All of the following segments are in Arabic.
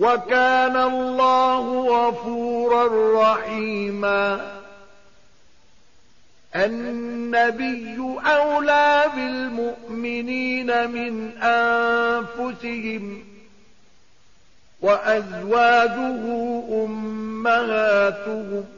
وكان الله غفورا رحيما. النبي أولى بالمؤمنين من أنفسهم وأزواجه أمهاتهم.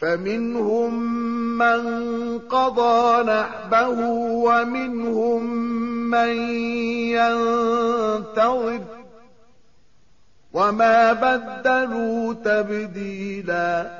فمنهم من قضى نحبه ومنهم من ينتظر وما بدلوا تبديلا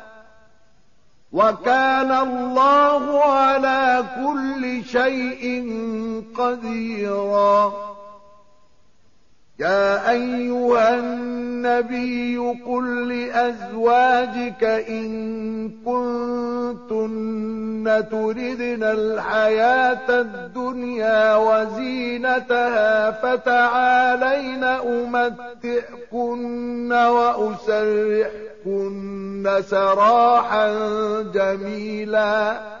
وكان الله على كل شيء قديرا. يا أيها النبي قل لأزواجك إن كنتن تردن الحياة الدنيا وزينتها فتعالين أمتئكن وأسرحكن سراحا جميلا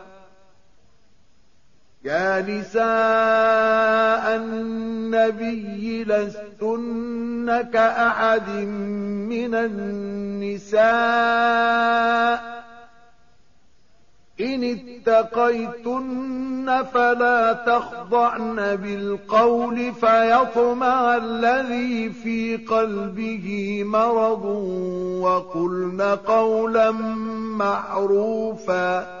يا نساء النبي لستن كأحد من النساء. إن اتقيتن فلا تخضعن بالقول فيطمع الذي في قلبه مرض وقلن قولا معروفا.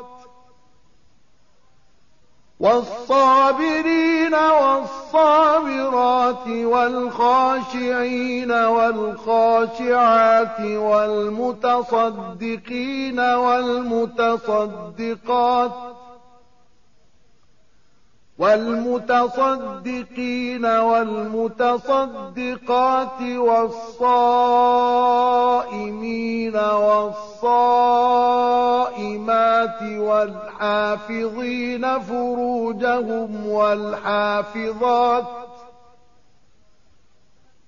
والصابرين والصابرات والخاشعين والخاشعات والمتصدقين والمتصدقات والمتصدقين والمتصدقات والصائمين والصائمين والحافظين فروجهم والحافظات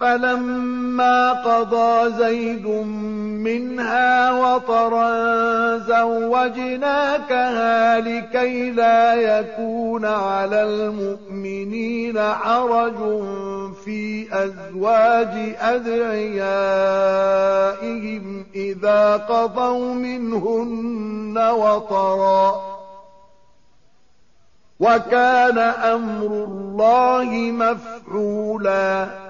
فلما قضى زيد منها وطرا زوجناكها لكي لا يكون على المؤمنين حرج في أزواج أدعيائهم إذا قضوا منهن وطرا. وكان أمر الله مفعولا.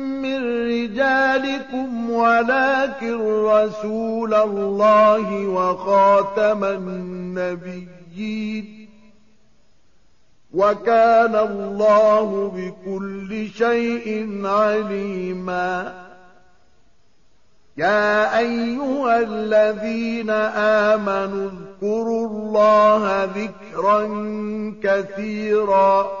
رجالكم ولكن رسول الله وخاتم النبيين وكان الله بكل شيء عليما. يا أيها الذين آمنوا اذكروا الله ذكرا كثيرا.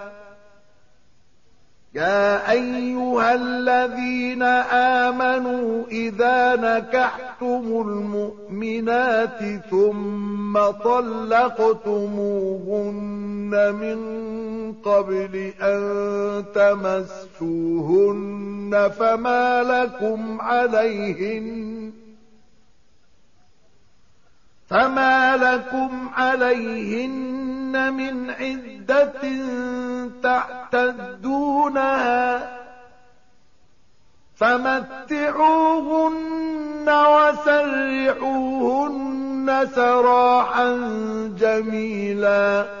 يا أيها الذين آمنوا إذا نكحتم المؤمنات ثم طلقتموهن من قبل أن تمسوهن فما لكم عليهن فما لكم عليهن من عدة تعتدونها فمتعوهن وسرعوهن سراحا جميلا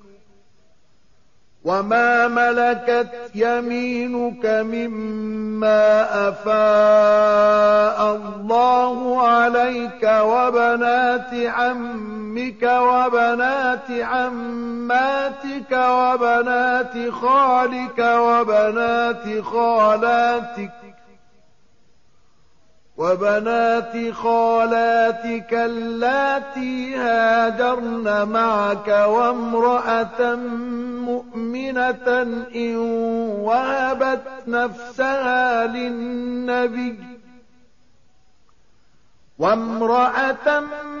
وما ملكت يمينك مما أفاء الله عليك وبنات عمك وبنات عماتك وبنات خالك وبنات خالاتك وبنات خالاتك اللاتي هاجرن معك وامرأة مؤمنة إن وهبت نفسها للنبي وامرأة مؤمنة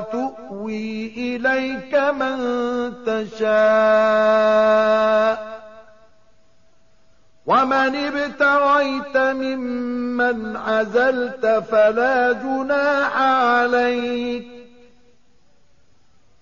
وتؤوي إليك من تشاء ومن ابتغيت ممن عزلت فلا جناح عليك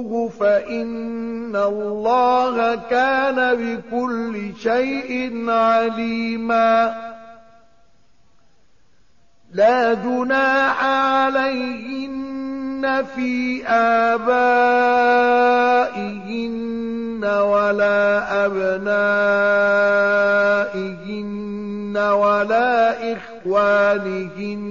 تخفوه فإن الله كان بكل شيء عليما. لا جناح عليهن في آبائهن ولا أبنائهن ولا إخوانهن.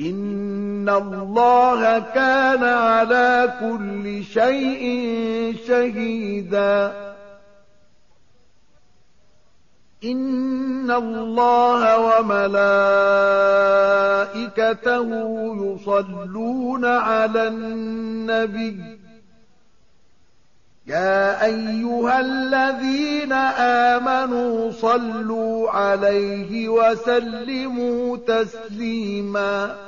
إن الله كان على كل شيء شهيدا. إن الله وملائكته يصلون على النبي. يا أيها الذين آمنوا صلوا عليه وسلموا تسليماً.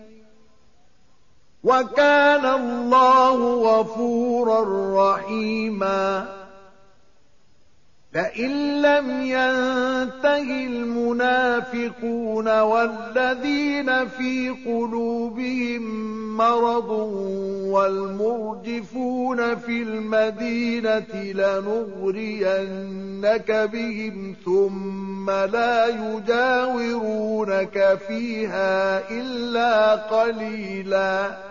وكان الله غفورا رحيما. لئن لم ينته المنافقون والذين في قلوبهم مرض والمرجفون في المدينة لنغرينك بهم ثم لا يجاورونك فيها إلا قليلاً.